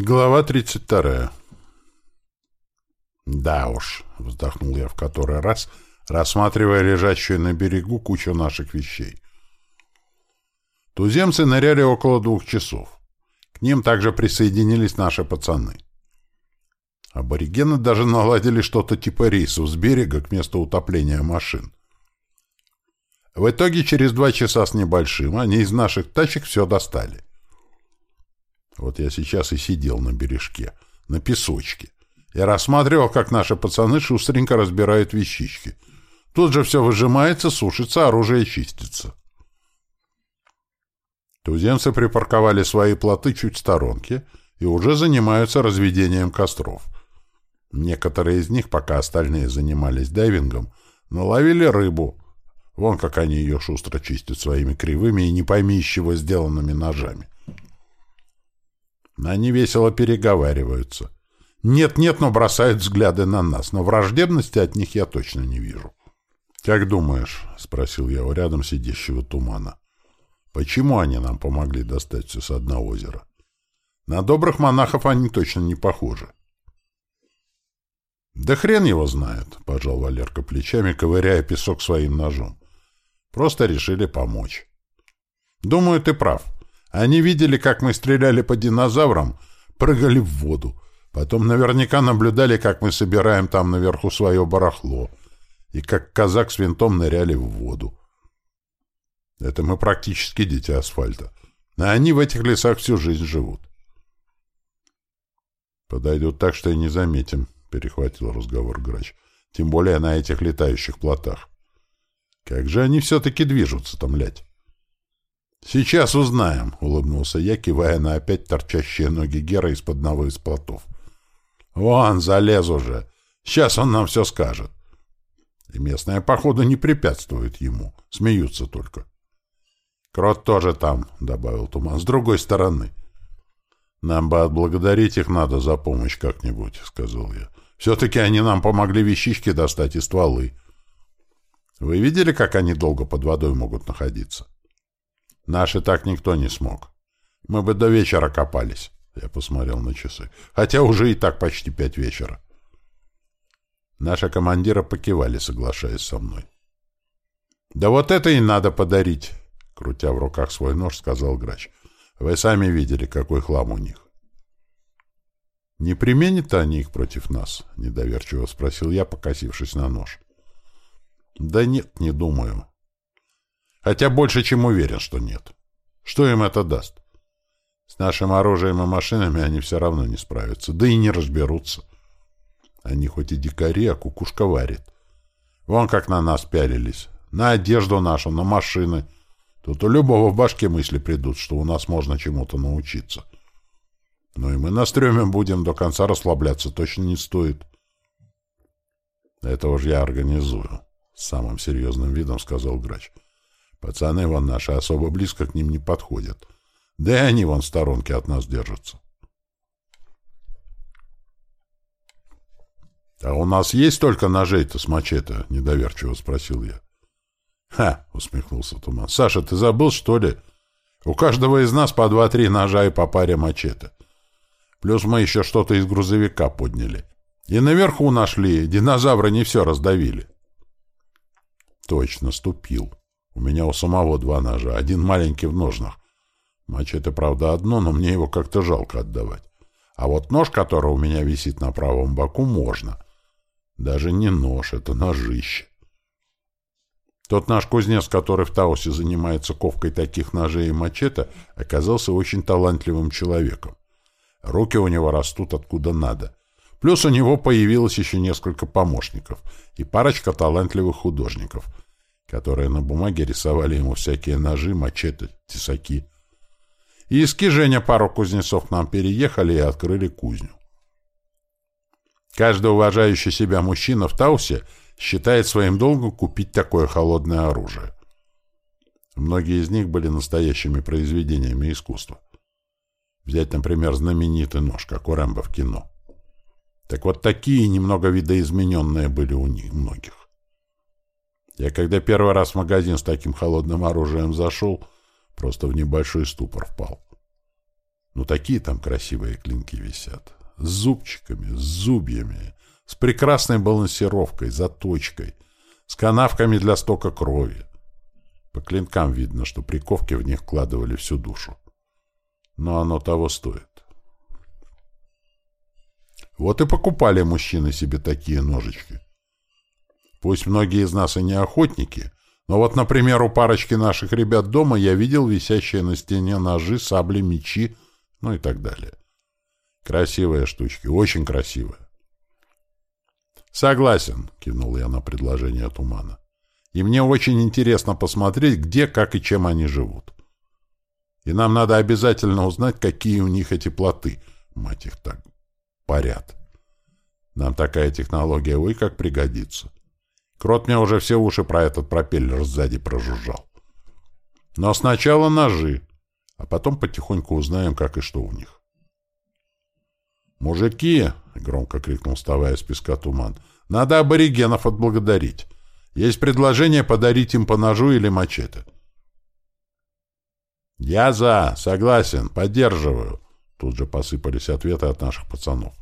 Глава 32. «Да уж», — вздохнул я в который раз, рассматривая лежащую на берегу кучу наших вещей. Туземцы ныряли около двух часов. К ним также присоединились наши пацаны. Аборигены даже наладили что-то типа рейсов с берега к месту утопления машин. В итоге через два часа с небольшим они из наших тачек все достали. Вот я сейчас и сидел на бережке, на песочке. Я рассматривал, как наши пацаны шустренько разбирают вещички. Тут же все выжимается, сушится, оружие чистится. Туземцы припарковали свои плоты чуть в сторонке и уже занимаются разведением костров. Некоторые из них, пока остальные занимались дайвингом, наловили рыбу. Вон как они ее шустро чистят своими кривыми и не пойми из чего сделанными ножами. Они весело переговариваются. Нет-нет, но бросают взгляды на нас, но враждебности от них я точно не вижу. «Как думаешь?» — спросил я у рядом сидящего тумана. «Почему они нам помогли достать все с дна озера? На добрых монахов они точно не похожи». «Да хрен его знает», — пожал Валерка плечами, ковыряя песок своим ножом. «Просто решили помочь». «Думаю, ты прав. Они видели, как мы стреляли по динозаврам, прыгали в воду. Потом наверняка наблюдали, как мы собираем там наверху свое барахло. И как казак с винтом ныряли в воду. Это мы практически дети асфальта. А они в этих лесах всю жизнь живут. «Подойдут так, что и не заметим», — перехватил разговор грач. «Тем более на этих летающих плотах. Как же они все-таки движутся там, лять?» «Сейчас узнаем», — улыбнулся я, кивая на опять торчащие ноги Гера из-под одного из плотов. «Вон, залез уже. Сейчас он нам все скажет». И местные, походу, не препятствуют ему, смеются только. «Крот тоже там», — добавил Туман, — «с другой стороны». «Нам бы отблагодарить их надо за помощь как-нибудь», — сказал я. «Все-таки они нам помогли вещички достать и стволы». «Вы видели, как они долго под водой могут находиться?» Наши так никто не смог. Мы бы до вечера копались. Я посмотрел на часы. Хотя уже и так почти пять вечера. Наши командиры покивали, соглашаясь со мной. «Да вот это и надо подарить!» Крутя в руках свой нож, сказал грач. «Вы сами видели, какой хлам у них». «Не применят они их против нас?» — недоверчиво спросил я, покосившись на нож. «Да нет, не думаю. Хотя больше чем уверен, что нет. Что им это даст? С нашим оружием и машинами они все равно не справятся, да и не разберутся. Они хоть и дикари, а кукушка варит. Вон как на нас пялились. На одежду нашу, на машины. Тут у любого в башке мысли придут, что у нас можно чему-то научиться. Ну и мы на стреме будем до конца расслабляться точно не стоит. Это уж я организую, — самым серьезным видом сказал грач. — Пацаны вон наши особо близко к ним не подходят. Да и они вон в сторонке от нас держатся. — А у нас есть только ножей-то с мачете? — недоверчиво спросил я. — Ха! — усмехнулся Туман. — Саша, ты забыл, что ли? У каждого из нас по два-три ножа и по паре мачете. Плюс мы еще что-то из грузовика подняли. И наверху нашли, динозавры не все раздавили. — Точно, ступил. У меня у самого два ножа, один маленький в ножнах. Мачете, правда, одно, но мне его как-то жалко отдавать. А вот нож, который у меня висит на правом боку, можно. Даже не нож, это ножище. Тот наш кузнец, который в Таусе занимается ковкой таких ножей и мачете, оказался очень талантливым человеком. Руки у него растут откуда надо. Плюс у него появилось еще несколько помощников и парочка талантливых художников — которые на бумаге рисовали ему всякие ножи, мачете, тесаки. И из Киженя пару кузнецов к нам переехали и открыли кузню. Каждый уважающий себя мужчина в Таусе считает своим долгом купить такое холодное оружие. Многие из них были настоящими произведениями искусства. Взять, например, знаменитый нож, как у Рэмбо в кино. Так вот такие немного видоизмененные были у них многих. Я когда первый раз в магазин с таким холодным оружием зашел, просто в небольшой ступор впал. Ну, такие там красивые клинки висят. С зубчиками, с зубьями, с прекрасной балансировкой, заточкой, с канавками для стока крови. По клинкам видно, что приковки в них вкладывали всю душу. Но оно того стоит. Вот и покупали мужчины себе такие ножички. Пусть многие из нас и не охотники, но вот, например, у парочки наших ребят дома я видел висящие на стене ножи, сабли, мечи, ну и так далее. Красивые штучки, очень красивые. «Согласен», — кивнул я на предложение Тумана. «И мне очень интересно посмотреть, где, как и чем они живут. И нам надо обязательно узнать, какие у них эти плоты, мать их так, парят. Нам такая технология, ой, как пригодится. Крот мне уже все уши про этот пропеллер сзади прожужжал. Но сначала ножи, а потом потихоньку узнаем, как и что у них. «Мужики!» — громко крикнул, вставая с песка туман. «Надо аборигенов отблагодарить. Есть предложение подарить им по ножу или мачете». «Я за! Согласен! Поддерживаю!» Тут же посыпались ответы от наших пацанов.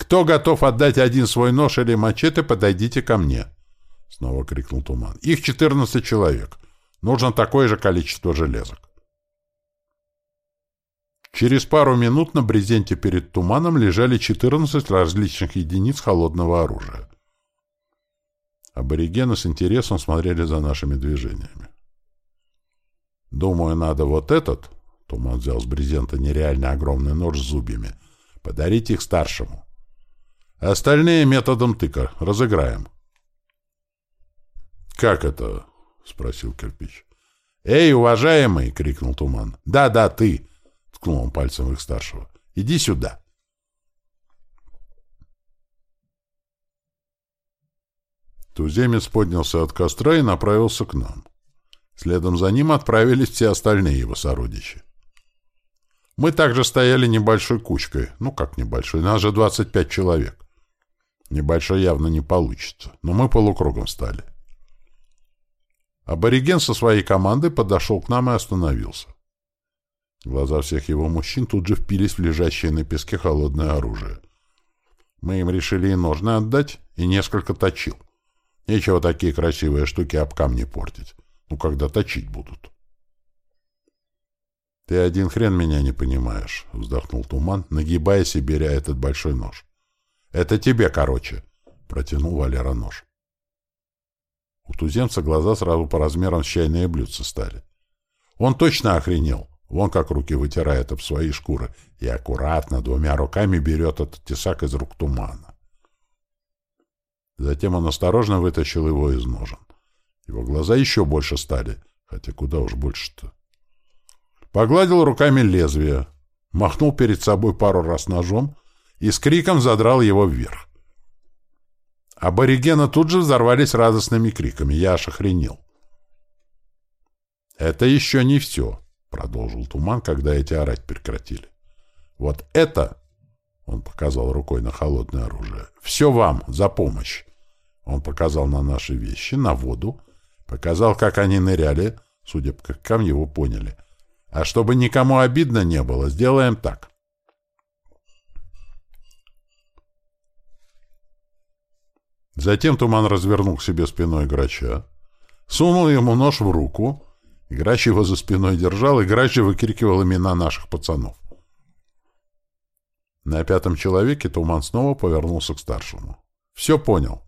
«Кто готов отдать один свой нож или мачете, подойдите ко мне!» Снова крикнул Туман. «Их 14 человек. Нужно такое же количество железок». Через пару минут на брезенте перед Туманом лежали 14 различных единиц холодного оружия. Аборигены с интересом смотрели за нашими движениями. «Думаю, надо вот этот...» Туман взял с брезента нереально огромный нож с зубьями. «Подарить их старшему. Остальные методом тыка. Разыграем». «Как это?» — спросил кирпич. «Эй, уважаемый!» — крикнул Туман. «Да-да, ты!» — ткнул он пальцем их старшего. «Иди сюда!» Туземец поднялся от костра и направился к нам. Следом за ним отправились все остальные его сородичи. Мы также стояли небольшой кучкой. Ну, как небольшой? Нас же 25 человек. Небольшой явно не получится. Но мы полукругом стали. Абориген со своей командой подошел к нам и остановился. Глаза всех его мужчин тут же впились в лежащее на песке холодное оружие. Мы им решили и ножны отдать, и несколько точил. Нечего такие красивые штуки об камни портить. Ну, когда точить будут. «Ты один хрен меня не понимаешь», — вздохнул Туман, нагибаясь и беря этот большой нож. «Это тебе, короче», — протянул Валера нож. У туземца глаза сразу по размерам с чайные блюдца стали. Он точно охренел. Вон как руки вытирает об свои шкуры и аккуратно двумя руками берет этот тесак из рук тумана. Затем он осторожно вытащил его из ножен. Его глаза еще больше стали, хотя куда уж больше-то. Погладил руками лезвие, махнул перед собой пару раз ножом и с криком задрал его вверх. Аборигены тут же взорвались радостными криками. Я аж охренел. «Это еще не все», — продолжил Туман, когда эти орать прекратили. «Вот это...» — он показал рукой на холодное оружие. «Все вам за помощь!» Он показал на наши вещи, на воду, показал, как они ныряли, судя по как его поняли — а чтобы никому обидно не было, сделаем так. Затем Туман развернул к себе спиной Грача, сунул ему нож в руку, Грач его за спиной держал, и Грач выкрикивал имена наших пацанов. На пятом человеке Туман снова повернулся к старшему. «Все понял».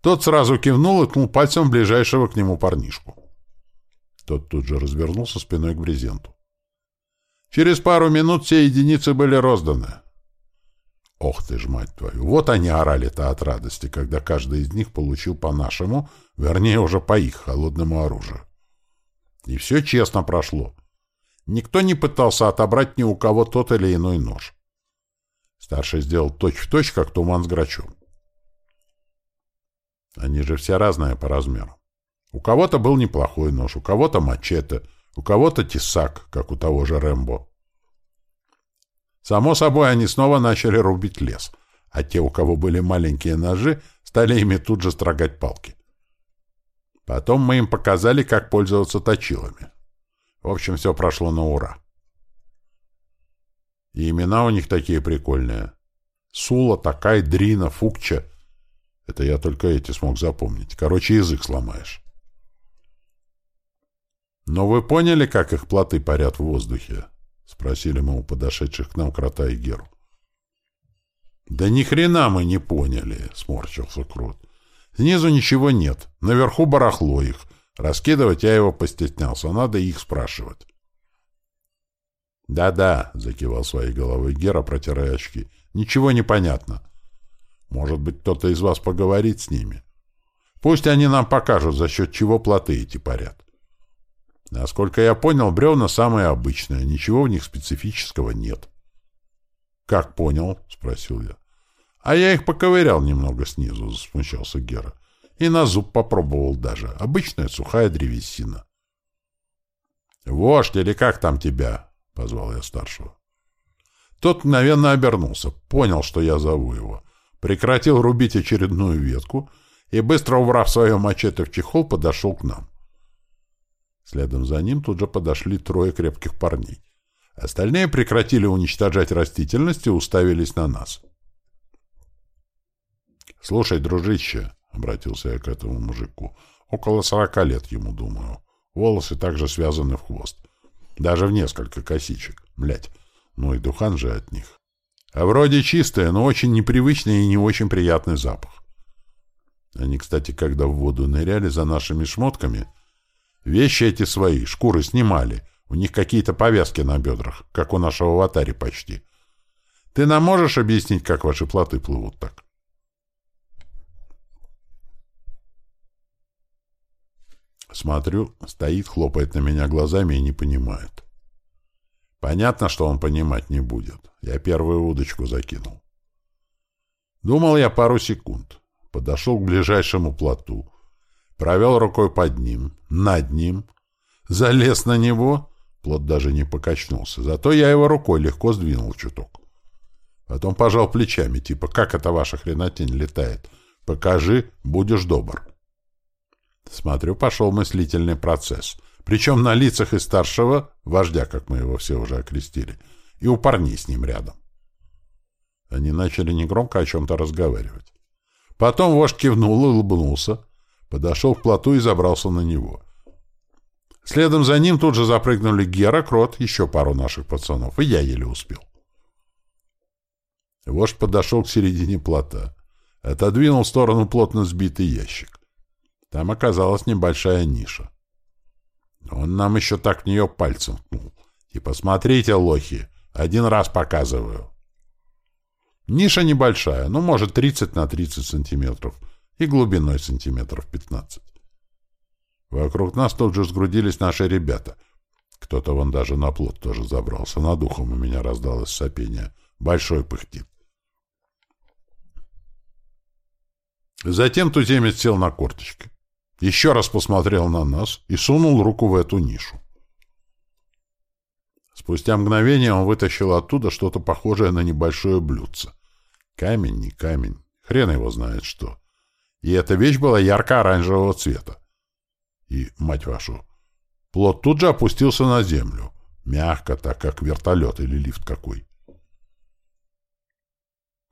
Тот сразу кивнул и ткнул пальцем ближайшего к нему парнишку. Тот тут же развернулся спиной к брезенту. Через пару минут все единицы были розданы. Ох ты ж, мать твою! Вот они орали-то от радости, когда каждый из них получил по нашему, вернее, уже по их холодному оружию. И все честно прошло. Никто не пытался отобрать ни у кого тот или иной нож. Старший сделал точь-в-точь, точь, как туман с грачом. Они же все разные по размеру. У кого-то был неплохой нож, у кого-то мачете, у кого-то тесак, как у того же Рэмбо. Само собой, они снова начали рубить лес, а те, у кого были маленькие ножи, стали ими тут же строгать палки. Потом мы им показали, как пользоваться точилами. В общем, все прошло на ура. И имена у них такие прикольные. Сула, Такай, Дрина, Фукча. Это я только эти смог запомнить. Короче, язык сломаешь. «Но вы поняли, как их плоты парят в воздухе?» — спросили мы у подошедших к нам Крота и Геру. «Да ни хрена мы не поняли!» — сморщился Крот. «Снизу ничего нет. Наверху барахло их. Раскидывать я его постеснялся. Надо их спрашивать». «Да-да», — закивал своей головой Гера, протирая очки. «Ничего не понятно. Может быть, кто-то из вас поговорит с ними? Пусть они нам покажут, за счет чего плоты эти парят». Насколько я понял, бревна самые обычные, ничего в них специфического нет. — Как понял? — спросил я. — А я их поковырял немного снизу, — засмущался Гера. И на зуб попробовал даже. Обычная сухая древесина. — Вождь или как там тебя? — позвал я старшего. Тот мгновенно обернулся, понял, что я зову его, прекратил рубить очередную ветку и, быстро убрав свое мачете в чехол, подошел к нам. Следом за ним тут же подошли трое крепких парней. Остальные прекратили уничтожать растительность и уставились на нас. «Слушай, дружище», — обратился я к этому мужику, — «около сорока лет ему, думаю. Волосы также связаны в хвост. Даже в несколько косичек. Блять, ну и духан же от них. А вроде чистые, но очень непривычный и не очень приятный запах. Они, кстати, когда в воду ныряли за нашими шмотками, Вещи эти свои, шкуры снимали. У них какие-то повязки на бедрах, как у нашего аватари почти. Ты нам можешь объяснить, как ваши плоты плывут так? Смотрю, стоит, хлопает на меня глазами и не понимает. Понятно, что он понимать не будет. Я первую удочку закинул. Думал я пару секунд. Подошел к ближайшему плоту, провел рукой под ним, над ним, залез на него, плод даже не покачнулся, зато я его рукой легко сдвинул чуток. Потом пожал плечами, типа, как это ваша хренотень летает? Покажи, будешь добр. Смотрю, пошел мыслительный процесс. Причем на лицах и старшего, вождя, как мы его все уже окрестили, и у парней с ним рядом. Они начали негромко о чем-то разговаривать. Потом вождь кивнул и улыбнулся, подошел к плоту и забрался на него. Следом за ним тут же запрыгнули Гера, Крот, еще пару наших пацанов, и я еле успел. Вождь подошел к середине плота, отодвинул в сторону плотно сбитый ящик. Там оказалась небольшая ниша. Он нам еще так в нее пальцем ткнул. Типа, смотрите, лохи, один раз показываю. Ниша небольшая, ну, может, 30 на 30 сантиметров — и глубиной сантиметров 15. Вокруг нас тут же сгрудились наши ребята. Кто-то вон даже на плот тоже забрался. Над ухом у меня раздалось сопение. Большой пыхтит. Затем туземец сел на корточки. Еще раз посмотрел на нас и сунул руку в эту нишу. Спустя мгновение он вытащил оттуда что-то похожее на небольшое блюдце. Камень, не камень. Хрен его знает что. И эта вещь была ярко-оранжевого цвета. И, мать вашу, плод тут же опустился на землю. Мягко, так как вертолет или лифт какой.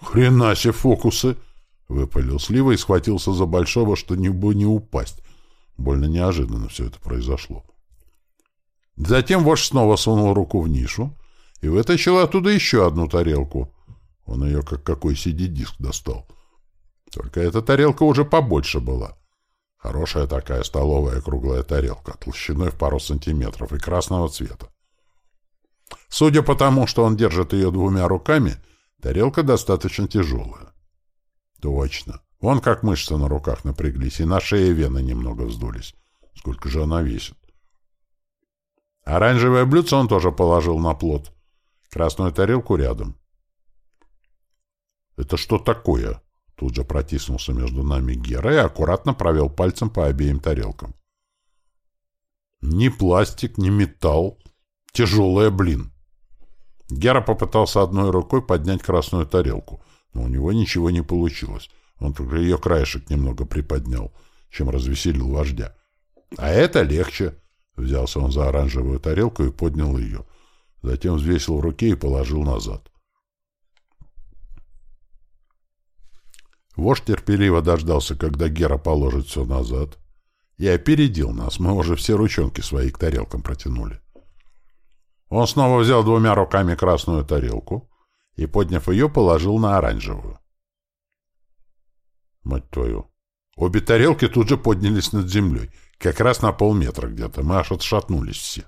«Хрена себе фокусы!» — выпалил Слива и схватился за большого, что не не упасть. Больно неожиданно все это произошло. Затем вождь снова сунул руку в нишу и вытащил оттуда еще одну тарелку. Он ее как какой CD-диск достал — только эта тарелка уже побольше была. Хорошая такая столовая круглая тарелка, толщиной в пару сантиметров и красного цвета. Судя по тому, что он держит ее двумя руками, тарелка достаточно тяжелая. Точно. Вон как мышцы на руках напряглись, и на шее вены немного вздулись. Сколько же она весит? Оранжевое блюдце он тоже положил на плот. Красную тарелку рядом. «Это что такое?» Тут же протиснулся между нами Гера и аккуратно провел пальцем по обеим тарелкам. Ни пластик, ни металл. Тяжелая, блин. Гера попытался одной рукой поднять красную тарелку, но у него ничего не получилось. Он только ее краешек немного приподнял, чем развеселил вождя. А это легче. Взялся он за оранжевую тарелку и поднял ее. Затем взвесил в руке и положил назад. Вождь терпеливо дождался, когда Гера положит все назад, и опередил нас. Мы уже все ручонки свои к тарелкам протянули. Он снова взял двумя руками красную тарелку и, подняв ее, положил на оранжевую. Мать твою! Обе тарелки тут же поднялись над землей, как раз на полметра где-то. Мы аж отшатнулись все.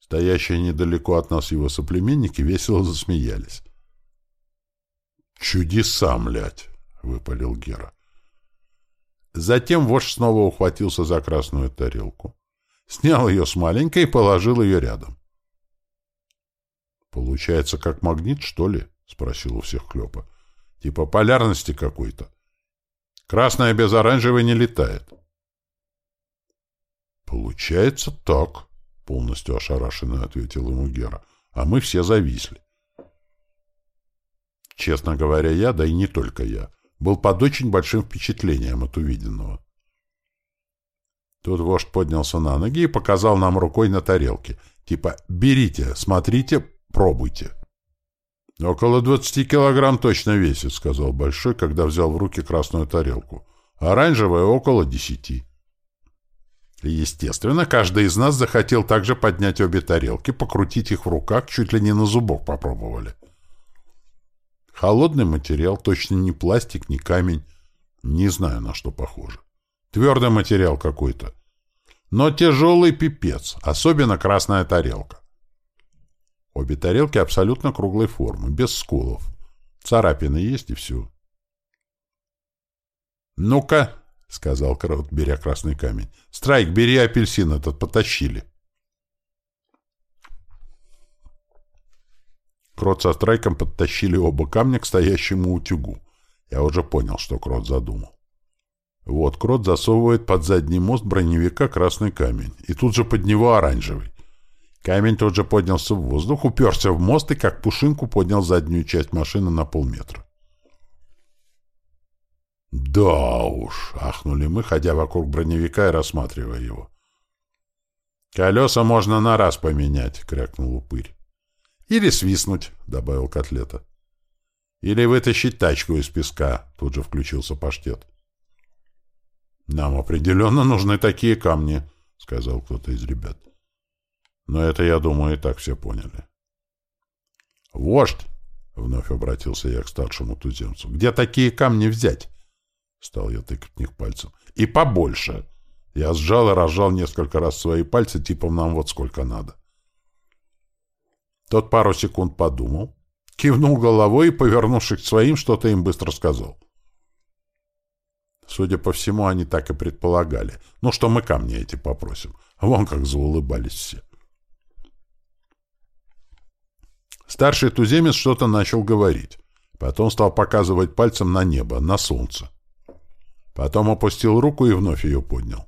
Стоящие недалеко от нас его соплеменники весело засмеялись. «Чудеса, млядь!» — выпалил Гера. Затем вождь снова ухватился за красную тарелку, снял ее с маленькой и положил ее рядом. «Получается, как магнит, что ли?» — спросил у всех Клёпа. «Типа полярности какой-то. Красная без оранжевой не летает». «Получается так», — полностью ошарашенно ответил ему Гера. «А мы все зависли. Честно говоря, я, да и не только я, был под очень большим впечатлением от увиденного. Тут вождь поднялся на ноги и показал нам рукой на тарелке. Типа «берите, смотрите, пробуйте». «Около двадцати килограмм точно весит», — сказал Большой, когда взял в руки красную тарелку. «Оранжевая — около десяти». Естественно, каждый из нас захотел также поднять обе тарелки, покрутить их в руках, чуть ли не на зубок попробовали. Холодный материал, точно не пластик, не камень. Не знаю, на что похоже. Твердый материал какой-то. Но тяжелый пипец, особенно красная тарелка. Обе тарелки абсолютно круглой формы, без сколов. Царапины есть и все. «Ну-ка», — сказал Крот, беря красный камень, — «Страйк, бери апельсин этот, потащили». Крот со Страйком подтащили оба камня к стоящему утюгу. Я уже понял, что Крот задумал. Вот Крот засовывает под задний мост броневика красный камень, и тут же под него оранжевый. Камень тут же поднялся в воздух, уперся в мост и как пушинку поднял заднюю часть машины на полметра. «Да уж!» — ахнули мы, ходя вокруг броневика и рассматривая его. «Колеса можно на раз поменять!» — крякнул упырь. Или свистнуть, — добавил котлета. Или вытащить тачку из песка, — тут же включился паштет. Нам определенно нужны такие камни, — сказал кто-то из ребят. Но это, я думаю, и так все поняли. Вождь, — вновь обратился я к старшему туземцу, — где такие камни взять? Стал я тыкать в них пальцем. И побольше. Я сжал и разжал несколько раз свои пальцы, типа нам вот сколько надо. Тот пару секунд подумал, кивнул головой и, повернувшись к своим, что-то им быстро сказал. Судя по всему, они так и предполагали. Ну, что мы камни эти попросим. Вон как заулыбались все. Старший туземец что-то начал говорить. Потом стал показывать пальцем на небо, на солнце. Потом опустил руку и вновь ее поднял.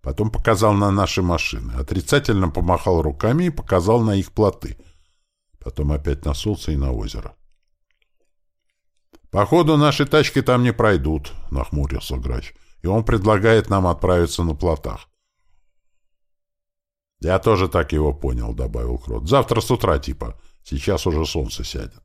Потом показал на наши машины. Отрицательно помахал руками и показал на их плоты — потом опять на солнце и на озеро. «Походу, наши тачки там не пройдут», — нахмурился Грач, «и он предлагает нам отправиться на плотах». «Я тоже так его понял», — добавил Крот. «Завтра с утра, типа. Сейчас уже солнце сядет».